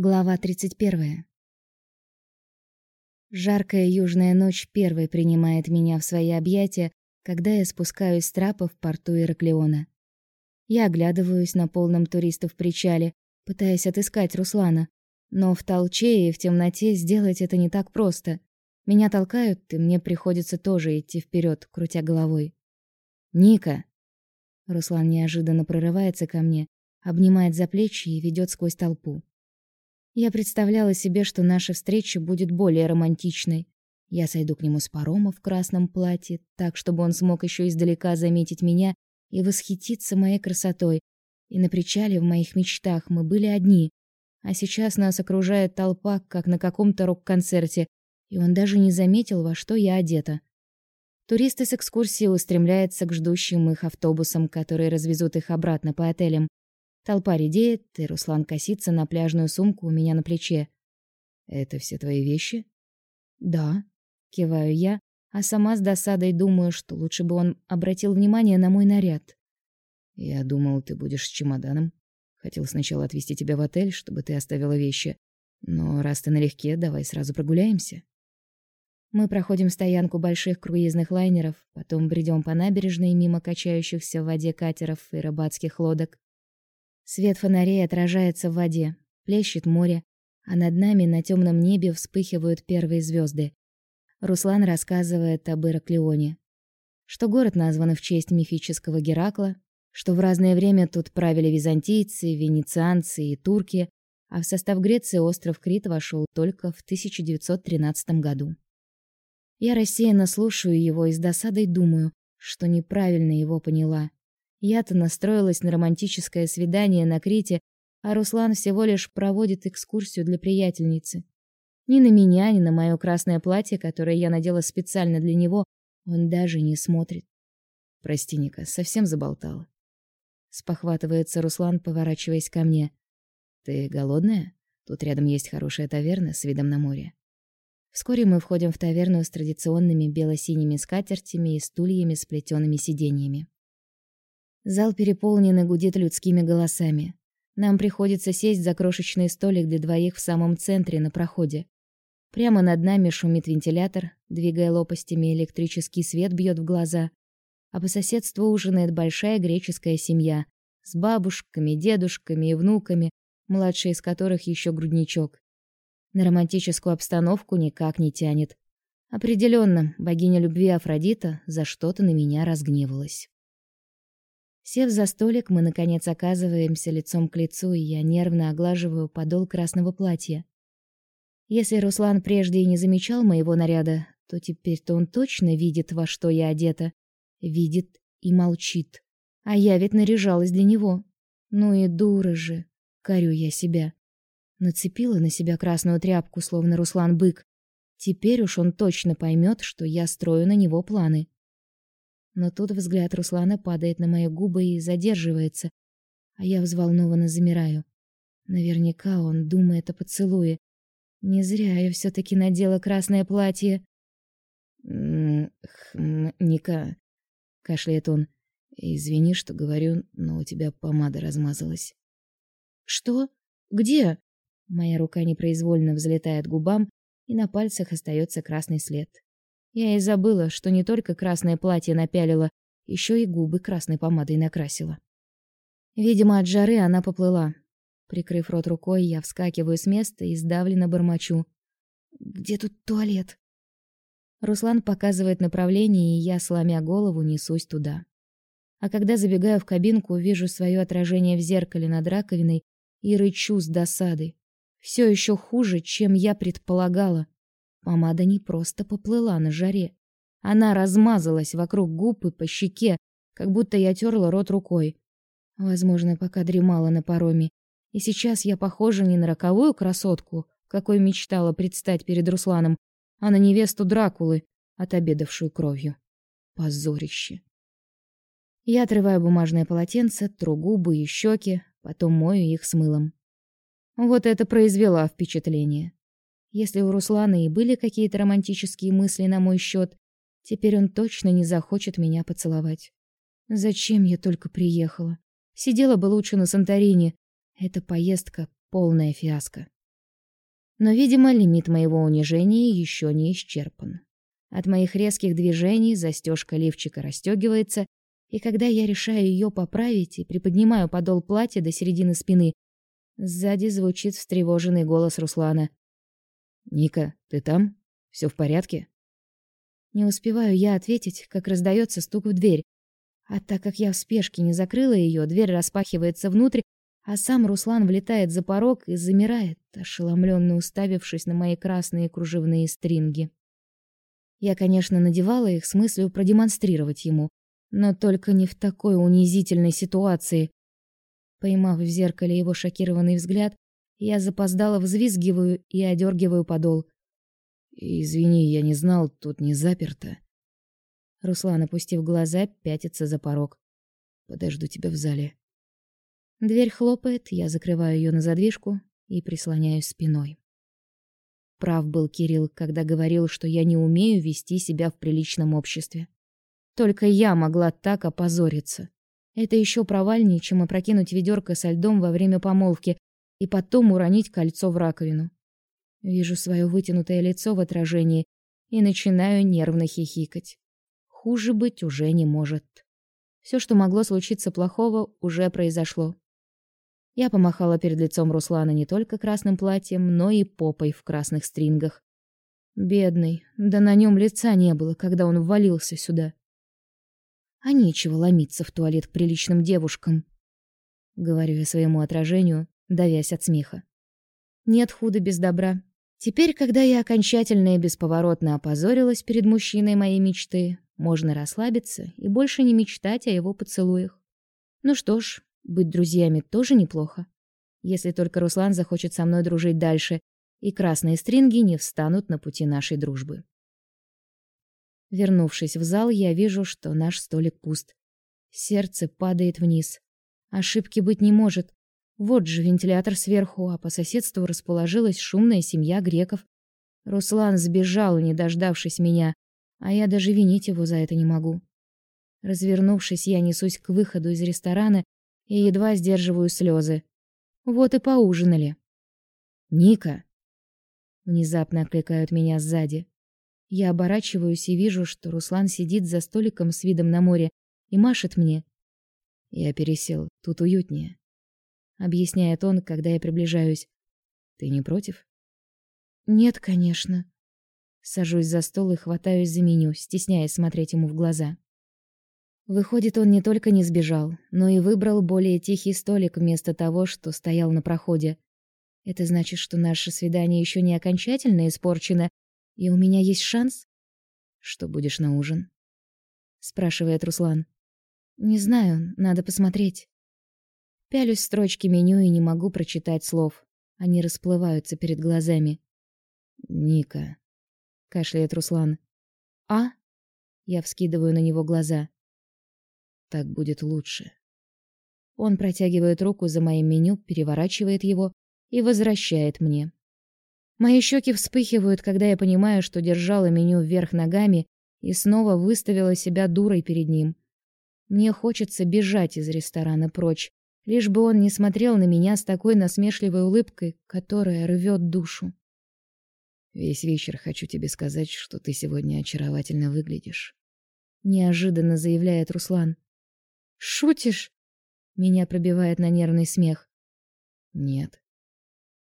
Глава 31. Жаркая южная ночь первой принимает меня в свои объятия, когда я спускаюсь с трапа в порту Ираклиона. Я оглядываюсь на полном туристов причале, пытаясь отыскать Руслана, но в толчее и в темноте сделать это не так просто. Меня толкают, и мне приходится тоже идти вперед, крутя головой. Ника. Руслан неожиданно прорывается ко мне, обнимает за плечи и ведет сквозь толпу. Я представляла себе, что наша встреча будет более романтичной. Я сойду к нему с парома в красном платье, так чтобы он смог еще издалека заметить меня и восхититься моей красотой. И на причале в моих мечтах мы были одни, а сейчас нас окружает толпа, как на каком-то рок-концерте, и он даже не заметил, во что я одета. Туристы с экскурсии устремляются к ждущим их автобусам, которые развезут их обратно по отелям. Толпа редеет, и Руслан косится на пляжную сумку у меня на плече. «Это все твои вещи?» «Да», — киваю я, а сама с досадой думаю, что лучше бы он обратил внимание на мой наряд. «Я думал, ты будешь с чемоданом. Хотел сначала отвезти тебя в отель, чтобы ты оставила вещи. Но раз ты налегке, давай сразу прогуляемся». Мы проходим стоянку больших круизных лайнеров, потом бредем по набережной мимо качающихся в воде катеров и рыбацких лодок. Свет фонарей отражается в воде, плещет море, а над нами на темном небе вспыхивают первые звезды. Руслан рассказывает об Ираклионе, что город назван в честь мифического Геракла, что в разное время тут правили византийцы, венецианцы и турки, а в состав Греции остров Крит вошел только в 1913 году. Я рассеянно слушаю его и с досадой думаю, что неправильно его поняла. Я-то настроилась на романтическое свидание на Крите, а Руслан всего лишь проводит экскурсию для приятельницы. Ни на меня, ни на мое красное платье, которое я надела специально для него, он даже не смотрит. Прости, Ника, совсем заболтала. Спохватывается Руслан, поворачиваясь ко мне. Ты голодная? Тут рядом есть хорошая таверна с видом на море. Вскоре мы входим в таверну с традиционными бело-синими скатертями и стульями с плетеными сиденьями. Зал переполнен и гудит людскими голосами. Нам приходится сесть за крошечный столик для двоих в самом центре на проходе. Прямо над нами шумит вентилятор, двигая лопастями, электрический свет бьет в глаза. А по соседству ужинает большая греческая семья с бабушками, дедушками и внуками, младший из которых еще грудничок. На романтическую обстановку никак не тянет. Определенно, богиня любви Афродита за что-то на меня разгневалась. Сев за столик, мы наконец оказываемся лицом к лицу, и я нервно оглаживаю подол красного платья. Если Руслан прежде и не замечал моего наряда, то теперь-то он точно видит, во что я одета, видит и молчит. А я ведь наряжалась для него. Ну и дура же, корю я себя. Нацепила на себя красную тряпку, словно Руслан бык. Теперь уж он точно поймет, что я строю на него планы. Но тут взгляд Руслана падает на мои губы и задерживается, а я взволнованно замираю. Наверняка он думает о поцелуе. Не зря я все таки надела красное платье. Ника, кашляет он. Извини, что говорю, но у тебя помада размазалась. Что? Где? Моя рука непроизвольно взлетает к губам, и на пальцах остается красный след. Я и забыла, что не только красное платье напялила, еще и губы красной помадой накрасила. Видимо, от жары она поплыла. Прикрыв рот рукой, я вскакиваю с места и сдавленно бормочу: "Где тут туалет?" Руслан показывает направление, и я, сломя голову, несусь туда. А когда забегаю в кабинку, вижу свое отражение в зеркале над раковиной и рычу с досады. Все еще хуже, чем я предполагала. Помада не просто поплыла на жаре. Она размазалась вокруг губ и по щеке, как будто я терла рот рукой. Возможно, пока дремала на пароме. И сейчас я похожа не на роковую красотку, какой мечтала предстать перед Русланом, а на невесту Дракулы, отобедавшую кровью. Позорище. Я отрываю бумажное полотенце, тру губы и щеки, потом мою их с мылом. Вот это произвело впечатление. Если у Руслана и были какие-то романтические мысли на мой счет, теперь он точно не захочет меня поцеловать. Зачем я только приехала? Сидела бы лучше на Санторини. Эта поездка полная фиаско. Но, видимо, лимит моего унижения еще не исчерпан. От моих резких движений застежка лифчика расстегивается, и когда я решаю ее поправить и приподнимаю подол платья до середины спины, сзади звучит встревоженный голос Руслана. «Ника, ты там? Все в порядке?» Не успеваю я ответить, как раздается стук в дверь. А так как я в спешке не закрыла ее, дверь распахивается внутрь, а сам Руслан влетает за порог и замирает, ошеломленно уставившись на мои красные кружевные стринги. Я, конечно, надевала их с мыслью продемонстрировать ему, но только не в такой унизительной ситуации. Поймав в зеркале его шокированный взгляд, я запоздало взвизгиваю и одергиваю подол. «Извини, я не знал, тут не заперто». Руслан, опустив глаза, пятится за порог. «Подожду тебя в зале». Дверь хлопает, я закрываю ее на задвижку и прислоняюсь спиной. Прав был Кирилл, когда говорил, что я не умею вести себя в приличном обществе. Только я могла так опозориться. Это еще провальнее, чем опрокинуть ведерко со льдом во время помолвки и потом уронить кольцо в раковину. Вижу свое вытянутое лицо в отражении и начинаю нервно хихикать. Хуже быть уже не может. Все, что могло случиться плохого, уже произошло. Я помахала перед лицом Руслана не только красным платьем, но и попой в красных стрингах. Бедный, да на нем лица не было, когда он ввалился сюда. А нечего ломиться в туалет к приличным девушкам, говорю я своему отражению, давясь от смеха. Нет худа без добра. Теперь, когда я окончательно и бесповоротно опозорилась перед мужчиной моей мечты, можно расслабиться и больше не мечтать о его поцелуях. Ну что ж, быть друзьями тоже неплохо. Если только Руслан захочет со мной дружить дальше, и красные стринги не встанут на пути нашей дружбы. Вернувшись в зал, я вижу, что наш столик пуст. Сердце падает вниз. Ошибки быть не может. Вот же вентилятор сверху, а по соседству расположилась шумная семья греков. Руслан сбежал, не дождавшись меня, а я даже винить его за это не могу. Развернувшись, я несусь к выходу из ресторана и едва сдерживаю слезы. Вот и поужинали. Ника. Внезапно окликают меня сзади. Я оборачиваюсь и вижу, что Руслан сидит за столиком с видом на море и машет мне. Я пересел, тут уютнее, объясняет он, когда я приближаюсь. Ты не против? Нет, конечно. Сажусь за стол и хватаюсь за меню, стесняясь смотреть ему в глаза. Выходит, он не только не сбежал, но и выбрал более тихий столик вместо того, что стоял на проходе. Это значит, что наше свидание еще не окончательно испорчено, и у меня есть шанс? Что будешь на ужин? спрашивает Руслан. Не знаю, надо посмотреть. Пялюсь в строчки меню и не могу прочитать слов. Они расплываются перед глазами. Ника, кашляет Руслан. А? Я вскидываю на него глаза. Так будет лучше. Он протягивает руку за моим меню, переворачивает его и возвращает мне. Мои щеки вспыхивают, когда я понимаю, что держала меню вверх ногами и снова выставила себя дурой перед ним. Мне хочется бежать из ресторана прочь, лишь бы он не смотрел на меня с такой насмешливой улыбкой, которая рвет душу. Весь вечер хочу тебе сказать, что ты сегодня очаровательно выглядишь, неожиданно заявляет Руслан. Шутишь? Меня пробивает на нервный смех. Нет.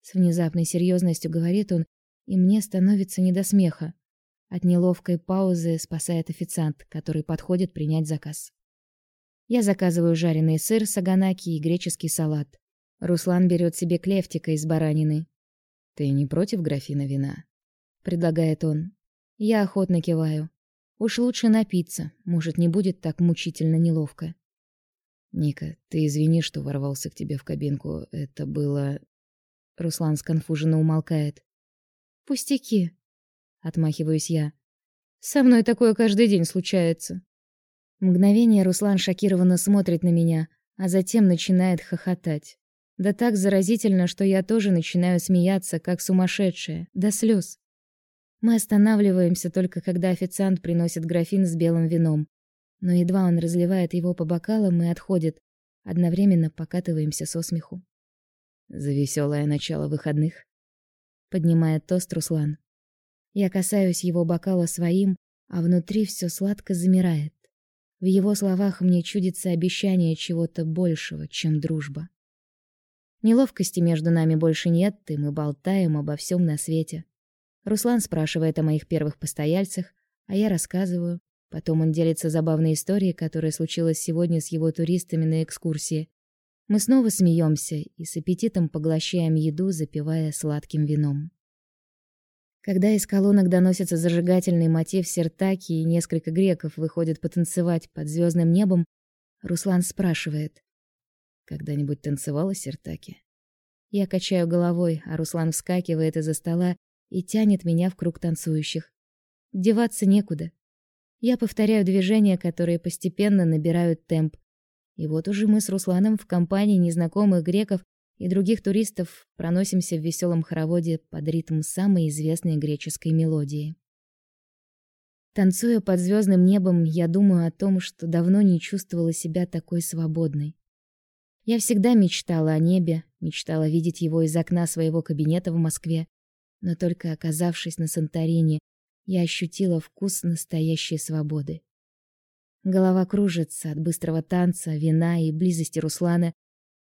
С внезапной серьезностью говорит он, и мне становится не до смеха. От неловкой паузы спасает официант, который подходит принять заказ. Я заказываю жареный сыр, саганаки и греческий салат. Руслан берет себе клефтика из баранины. Ты не против графина вина? предлагает он. Я охотно киваю. Уж лучше напиться, может, не будет так мучительно неловко. Ника, ты извини, что ворвался к тебе в кабинку. Это было Руслан сконфуженно умолкает. Пустяки, отмахиваюсь я. Со мной такое каждый день случается. Мгновение Руслан шокированно смотрит на меня, а затем начинает хохотать. Да так заразительно, что я тоже начинаю смеяться, как сумасшедшая, до слез. Мы останавливаемся только когда официант приносит графин с белым вином но едва он разливает его по бокалам и отходит, одновременно покатываемся со смеху. За веселое начало выходных. поднимает тост Руслан. Я касаюсь его бокала своим, а внутри все сладко замирает. В его словах мне чудится обещание чего-то большего, чем дружба. Неловкости между нами больше нет, и мы болтаем обо всем на свете. Руслан спрашивает о моих первых постояльцах, а я рассказываю. Потом он делится забавной историей, которая случилась сегодня с его туристами на экскурсии. Мы снова смеемся и с аппетитом поглощаем еду, запивая сладким вином. Когда из колонок доносится зажигательный мотив сертаки и несколько греков выходят потанцевать под звездным небом, Руслан спрашивает: "Когда-нибудь танцевала сертаки?" Я качаю головой, а Руслан вскакивает из-за стола и тянет меня в круг танцующих. Деваться некуда. Я повторяю движения, которые постепенно набирают темп. И вот уже мы с Русланом в компании незнакомых греков и других туристов проносимся в веселом хороводе под ритм самой известной греческой мелодии. Танцуя под звездным небом, я думаю о том, что давно не чувствовала себя такой свободной. Я всегда мечтала о небе, мечтала видеть его из окна своего кабинета в Москве, но только оказавшись на Санторини, я ощутила вкус настоящей свободы. Голова кружится от быстрого танца, вина и близости Руслана,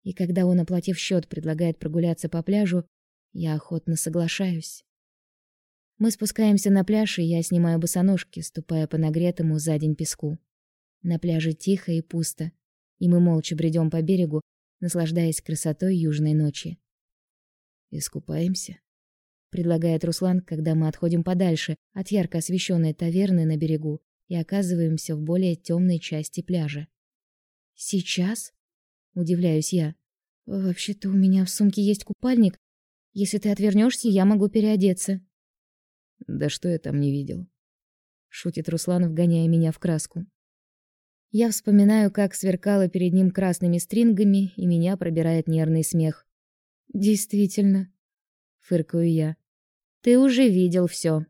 и когда он, оплатив счет, предлагает прогуляться по пляжу, я охотно соглашаюсь. Мы спускаемся на пляж, и я снимаю босоножки, ступая по нагретому за день песку. На пляже тихо и пусто, и мы молча бредем по берегу, наслаждаясь красотой южной ночи. «Искупаемся?» — предлагает Руслан, когда мы отходим подальше от ярко освещенной таверны на берегу и оказываемся в более темной части пляжа. «Сейчас?» Удивляюсь я. Вообще-то у меня в сумке есть купальник. Если ты отвернешься, я могу переодеться. Да что я там не видел? Шутит Руслан, вгоняя меня в краску. Я вспоминаю, как сверкала перед ним красными стрингами, и меня пробирает нервный смех. Действительно, фыркаю я. Ты уже видел все.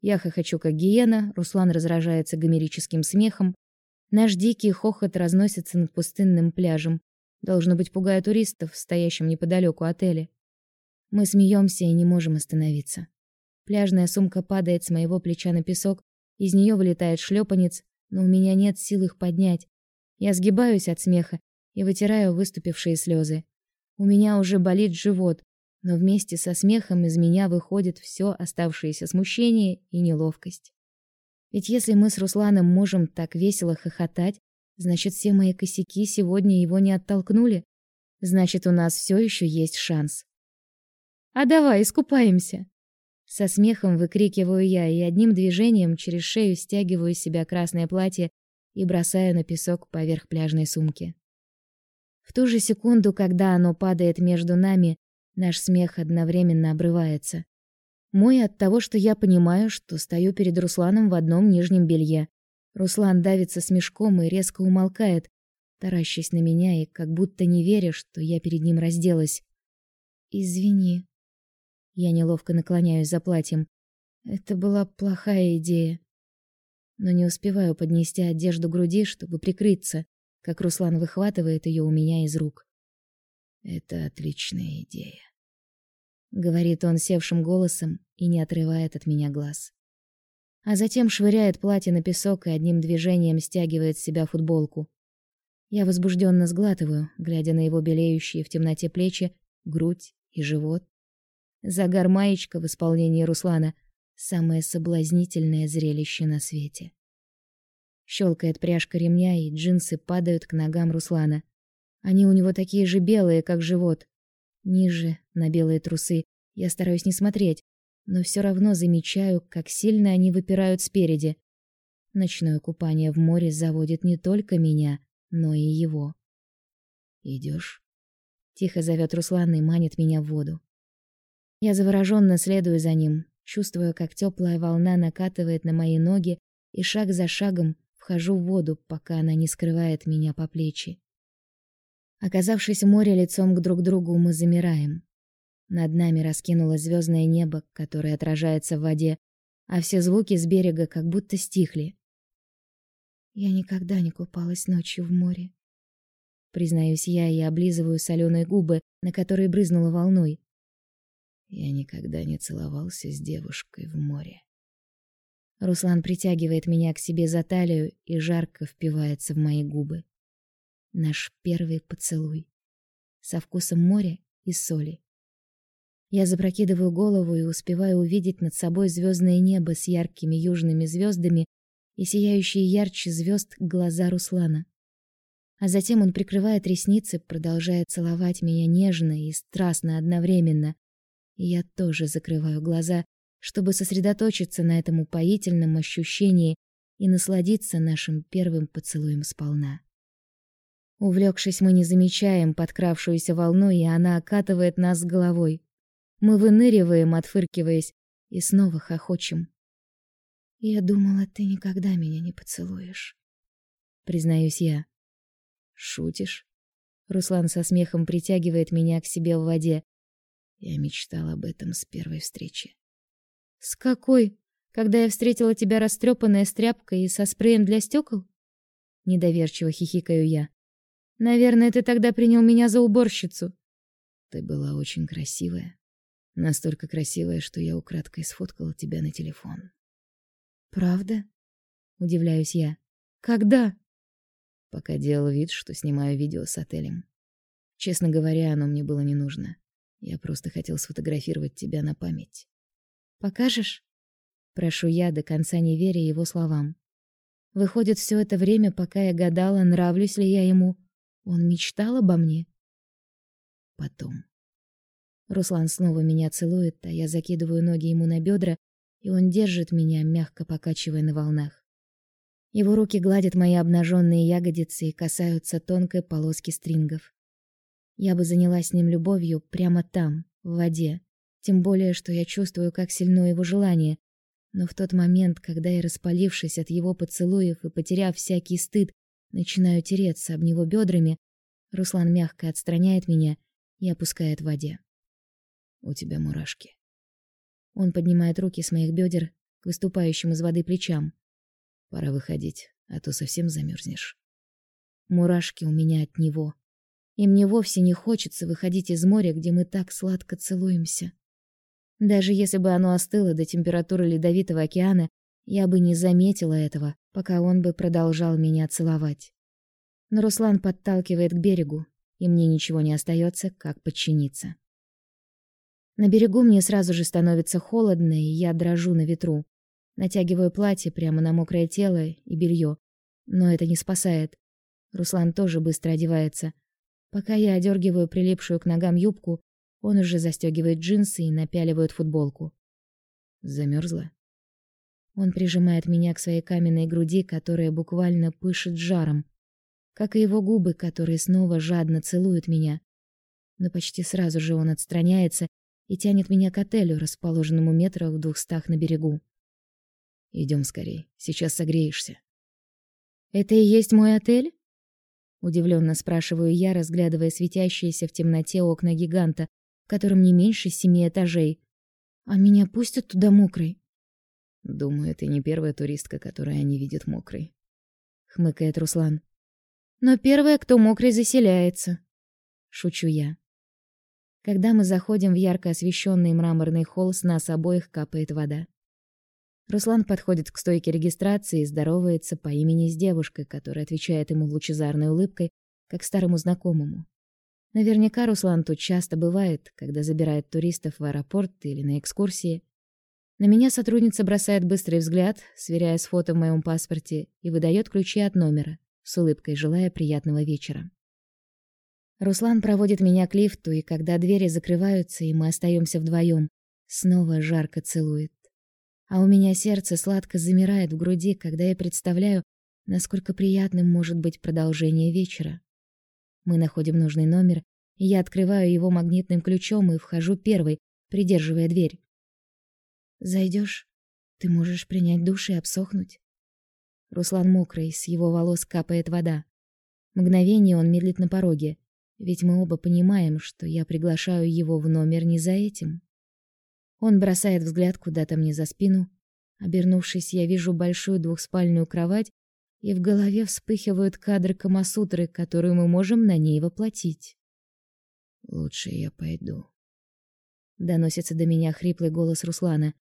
Я хохочу как гиена, Руслан разражается гомерическим смехом, Наш дикий хохот разносится над пустынным пляжем. Должно быть, пугая туристов, стоящим неподалеку отеля. Мы смеемся и не можем остановиться. Пляжная сумка падает с моего плеча на песок, из нее вылетает шлепанец, но у меня нет сил их поднять. Я сгибаюсь от смеха и вытираю выступившие слезы. У меня уже болит живот, но вместе со смехом из меня выходит все оставшееся смущение и неловкость. Ведь если мы с Русланом можем так весело хохотать, значит, все мои косяки сегодня его не оттолкнули. Значит, у нас все еще есть шанс. А давай искупаемся. Со смехом выкрикиваю я и одним движением через шею стягиваю с себя красное платье и бросаю на песок поверх пляжной сумки. В ту же секунду, когда оно падает между нами, наш смех одновременно обрывается. Мой от того, что я понимаю, что стою перед Русланом в одном нижнем белье. Руслан давится смешком и резко умолкает, таращась на меня и как будто не веря, что я перед ним разделась. Извини. Я неловко наклоняюсь за платьем. Это была плохая идея. Но не успеваю поднести одежду к груди, чтобы прикрыться, как Руслан выхватывает ее у меня из рук. Это отличная идея говорит он севшим голосом и не отрывает от меня глаз. А затем швыряет платье на песок и одним движением стягивает с себя футболку. Я возбужденно сглатываю, глядя на его белеющие в темноте плечи, грудь и живот. Загар маечка в исполнении Руслана самое соблазнительное зрелище на свете. Щелкает пряжка ремня, и джинсы падают к ногам Руслана. Они у него такие же белые, как живот, Ниже, на белые трусы, я стараюсь не смотреть, но все равно замечаю, как сильно они выпирают спереди. Ночное купание в море заводит не только меня, но и его. Идешь? Тихо зовет Руслан и манит меня в воду. Я завороженно следую за ним, чувствуя, как теплая волна накатывает на мои ноги, и шаг за шагом вхожу в воду, пока она не скрывает меня по плечи. Оказавшись в море лицом к друг другу, мы замираем. Над нами раскинулось звездное небо, которое отражается в воде, а все звуки с берега как будто стихли. Я никогда не купалась ночью в море. Признаюсь я и облизываю соленые губы, на которые брызнула волной. Я никогда не целовался с девушкой в море. Руслан притягивает меня к себе за талию и жарко впивается в мои губы. Наш первый поцелуй. Со вкусом моря и соли. Я запрокидываю голову и успеваю увидеть над собой звездное небо с яркими южными звездами и сияющие ярче звезд глаза Руслана. А затем он прикрывает ресницы, продолжая целовать меня нежно и страстно одновременно. И я тоже закрываю глаза, чтобы сосредоточиться на этом упоительном ощущении и насладиться нашим первым поцелуем сполна. Увлекшись, мы не замечаем подкравшуюся волну, и она окатывает нас с головой. Мы выныриваем, отфыркиваясь, и снова хохочем. Я думала, ты никогда меня не поцелуешь, признаюсь я. Шутишь? Руслан со смехом притягивает меня к себе в воде. Я мечтал об этом с первой встречи. С какой? Когда я встретила тебя растрепанная с тряпкой и со спреем для стекол? Недоверчиво хихикаю я. Наверное, ты тогда принял меня за уборщицу. Ты была очень красивая. Настолько красивая, что я украдкой сфоткала тебя на телефон. Правда? Удивляюсь я. Когда? Пока делал вид, что снимаю видео с отелем. Честно говоря, оно мне было не нужно. Я просто хотел сфотографировать тебя на память. Покажешь? Прошу я, до конца не веря его словам. Выходит, все это время, пока я гадала, нравлюсь ли я ему, он мечтал обо мне. Потом. Руслан снова меня целует, а я закидываю ноги ему на бедра и он держит меня, мягко покачивая на волнах. Его руки гладят мои обнаженные ягодицы и касаются тонкой полоски стрингов. Я бы занялась с ним любовью прямо там, в воде, тем более, что я чувствую, как сильно его желание. Но в тот момент, когда я, распалившись от его поцелуев и потеряв всякий стыд, начинаю тереться об него бедрами, Руслан мягко отстраняет меня и опускает в воде. У тебя мурашки. Он поднимает руки с моих бедер к выступающим из воды плечам. Пора выходить, а то совсем замерзнешь. Мурашки у меня от него. И мне вовсе не хочется выходить из моря, где мы так сладко целуемся. Даже если бы оно остыло до температуры ледовитого океана, я бы не заметила этого, пока он бы продолжал меня целовать. Но Руслан подталкивает к берегу, и мне ничего не остается, как подчиниться. На берегу мне сразу же становится холодно, и я дрожу на ветру. Натягиваю платье прямо на мокрое тело и белье, но это не спасает. Руслан тоже быстро одевается. Пока я одергиваю прилипшую к ногам юбку, он уже застегивает джинсы и напяливает футболку. Замерзла? Он прижимает меня к своей каменной груди, которая буквально пышет жаром, как и его губы, которые снова жадно целуют меня. Но почти сразу же он отстраняется и тянет меня к отелю, расположенному метрах в двухстах на берегу. Идем скорей, сейчас согреешься. Это и есть мой отель? Удивленно спрашиваю я, разглядывая светящиеся в темноте окна гиганта, в котором не меньше семи этажей. А меня пустят туда мокрой? Думаю, ты не первая туристка, которую они видят мокрой. Хмыкает Руслан. Но первая, кто мокрой заселяется. Шучу я. Когда мы заходим в ярко освещенный мраморный холл, с нас обоих капает вода. Руслан подходит к стойке регистрации и здоровается по имени с девушкой, которая отвечает ему лучезарной улыбкой, как старому знакомому. Наверняка Руслан тут часто бывает, когда забирает туристов в аэропорт или на экскурсии. На меня сотрудница бросает быстрый взгляд, сверяя с фото в моем паспорте, и выдает ключи от номера, с улыбкой желая приятного вечера. Руслан проводит меня к лифту, и когда двери закрываются, и мы остаемся вдвоем, снова жарко целует. А у меня сердце сладко замирает в груди, когда я представляю, насколько приятным может быть продолжение вечера. Мы находим нужный номер, и я открываю его магнитным ключом и вхожу первой, придерживая дверь. Зайдешь, ты можешь принять душ и обсохнуть. Руслан мокрый, с его волос капает вода. Мгновение он медлит на пороге, ведь мы оба понимаем, что я приглашаю его в номер не за этим. Он бросает взгляд куда-то мне за спину. Обернувшись, я вижу большую двухспальную кровать, и в голове вспыхивают кадры Камасутры, которую мы можем на ней воплотить. Лучше я пойду. Доносится до меня хриплый голос Руслана.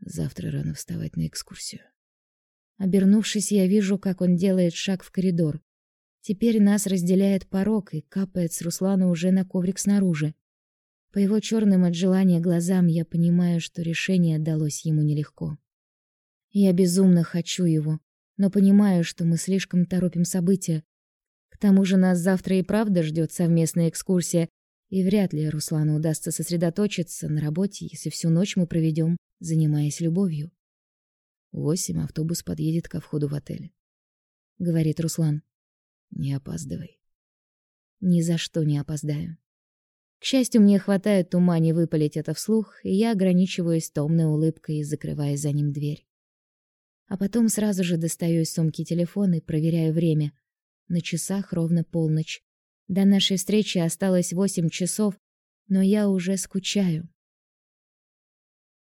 Завтра рано вставать на экскурсию. Обернувшись, я вижу, как он делает шаг в коридор. Теперь нас разделяет порог и капает с Руслана уже на коврик снаружи. По его черным от желания глазам я понимаю, что решение далось ему нелегко. Я безумно хочу его, но понимаю, что мы слишком торопим события. К тому же нас завтра и правда ждет совместная экскурсия, и вряд ли Руслану удастся сосредоточиться на работе, если всю ночь мы проведем, занимаясь любовью. Восемь автобус подъедет ко входу в отель, говорит Руслан. Не опаздывай. Ни за что не опоздаю. К счастью, мне хватает ума не выпалить это вслух, и я ограничиваюсь томной улыбкой, закрывая за ним дверь. А потом сразу же достаю из сумки телефон и проверяю время. На часах ровно полночь. До нашей встречи осталось восемь часов, но я уже скучаю.